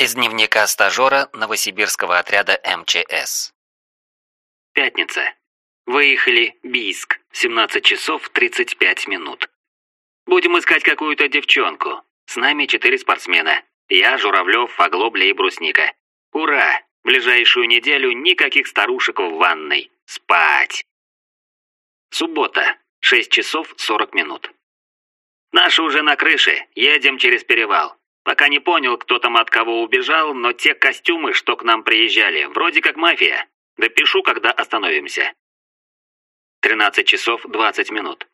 Из дневника стажера Новосибирского отряда МЧС. Пятница. Выехали Бийск. 17 часов 35 минут. Будем искать какую-то девчонку. С нами четыре спортсмена. Я, Журавлев, Оглобля и Брусника. Ура! Ближайшую неделю никаких старушек в ванной. Спать. Суббота. 6 часов 40 минут. Наши уже на крыше. Едем через перевал. Пока не понял, кто там от кого убежал, но те костюмы, что к нам приезжали, вроде как мафия. Допишу, когда остановимся. 13 часов 20 минут.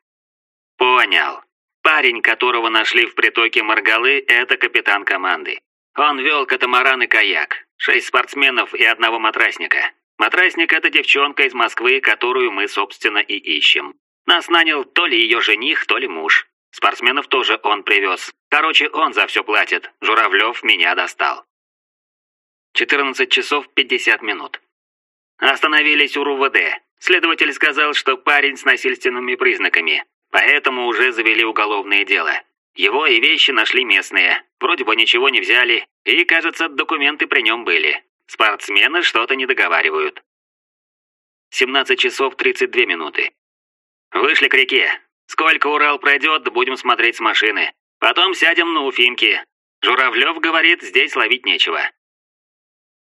Понял. Парень, которого нашли в притоке Маргалы, это капитан команды. Он вел катамаран и каяк. Шесть спортсменов и одного матрасника. Матрасник – это девчонка из Москвы, которую мы, собственно, и ищем. Нас нанял то ли ее жених, то ли муж. Спортсменов тоже он привез. Короче, он за все платит. Журавлев меня достал. 14 часов 50 минут. Остановились у РУВД. Следователь сказал, что парень с насильственными признаками, поэтому уже завели уголовное дело. Его и вещи нашли местные. Вроде бы ничего не взяли, и, кажется, документы при нем были. Спортсмены что-то не договаривают. 17 часов 32 минуты. Вышли к реке. Сколько Урал пройдет, будем смотреть с машины. Потом сядем на Уфимки. Журавлев говорит, здесь ловить нечего.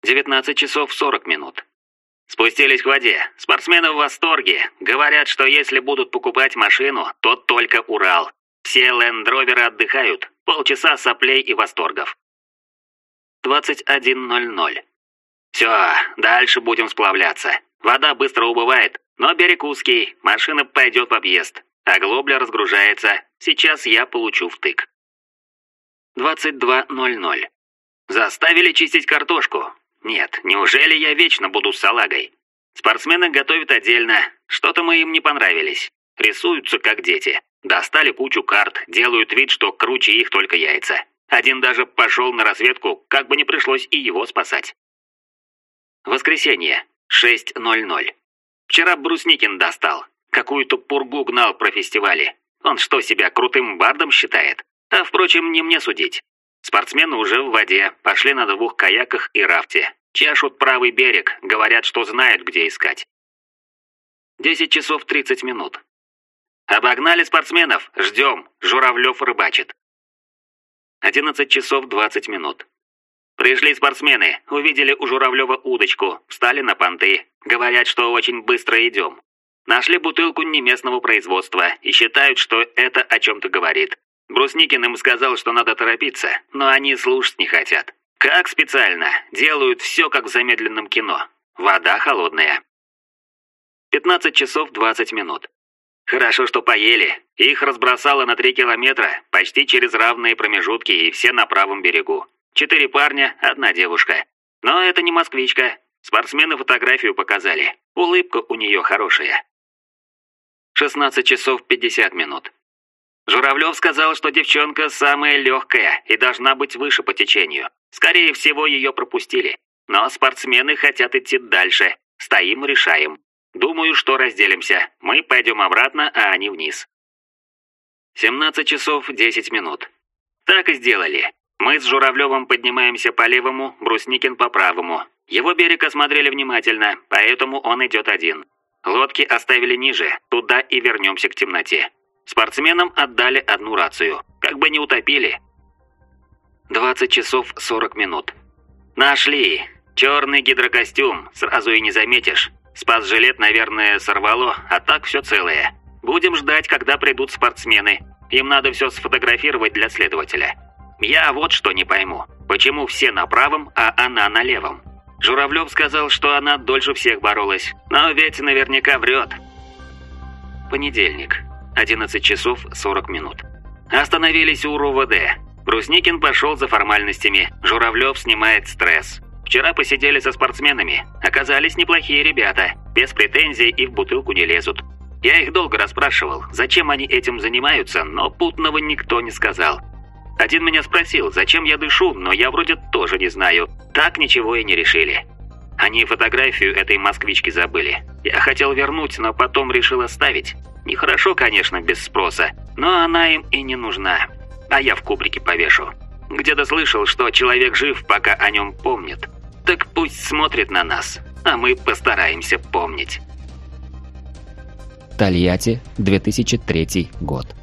19 часов 40 минут. Спустились к воде. Спортсмены в восторге. Говорят, что если будут покупать машину, то только Урал. Все лендроверы отдыхают. Полчаса соплей и восторгов. 21.00. Все, дальше будем сплавляться. Вода быстро убывает, но берег узкий, машина пойдет в объезд. А глобля разгружается. Сейчас я получу втык. 22.00. Заставили чистить картошку. Нет, неужели я вечно буду салагой? Спортсмены готовят отдельно. Что-то мы им не понравились. Рисуются как дети. Достали кучу карт, делают вид, что круче их только яйца. Один даже пошел на разведку, как бы не пришлось и его спасать. Воскресенье, 6.00. Вчера Брусникин достал. Какую-то пургу гнал про фестивали. Он что, себя крутым бардом считает? А, впрочем, не мне судить. Спортсмены уже в воде, пошли на двух каяках и рафте. Чешут правый берег, говорят, что знают, где искать. 10 часов 30 минут. Обогнали спортсменов, ждем, Журавлев рыбачит. 11 часов 20 минут. Пришли спортсмены, увидели у Журавлева удочку, встали на понты. Говорят, что очень быстро идем. Нашли бутылку неместного производства и считают, что это о чем-то говорит. Брусникин им сказал, что надо торопиться, но они слушать не хотят. Как специально, делают все как в замедленном кино. Вода холодная. 15 часов 20 минут. Хорошо, что поели. Их разбросало на 3 километра, почти через равные промежутки и все на правом берегу. Четыре парня, одна девушка. Но это не москвичка. Спортсмены фотографию показали. Улыбка у нее хорошая. 16 часов 50 минут. Журавлев сказал, что девчонка самая легкая и должна быть выше по течению. Скорее всего, ее пропустили. Но спортсмены хотят идти дальше. Стоим, решаем. Думаю, что разделимся. Мы пойдем обратно, а они вниз. 17 часов 10 минут. Так и сделали. Мы с Журавлевым поднимаемся по левому, Брусникин по правому. Его берег осмотрели внимательно, поэтому он идет один. Лодки оставили ниже, туда и вернемся к темноте. Спортсменам отдали одну рацию, как бы не утопили. 20 часов 40 минут. Нашли. Черный гидрокостюм, сразу и не заметишь. Спас-жилет, наверное, сорвало, а так все целое. Будем ждать, когда придут спортсмены. Им надо все сфотографировать для следователя. Я вот что не пойму. Почему все на правом, а она на левом? Журавлев сказал, что она дольше всех боролась. Но ведь наверняка врет. Понедельник. 11 часов 40 минут. Остановились у РУВД. Брусникин пошел за формальностями. Журавлев снимает стресс. Вчера посидели со спортсменами. Оказались неплохие ребята. Без претензий и в бутылку не лезут. Я их долго расспрашивал, зачем они этим занимаются, но путного никто не сказал. Один меня спросил, зачем я дышу, но я вроде тоже не знаю. Так ничего и не решили. Они фотографию этой москвички забыли. Я хотел вернуть, но потом решил оставить. Нехорошо, конечно, без спроса, но она им и не нужна. А я в кубрике повешу. Где-то слышал, что человек жив, пока о нем помнит. Так пусть смотрит на нас, а мы постараемся помнить. Тольятти, 2003 год.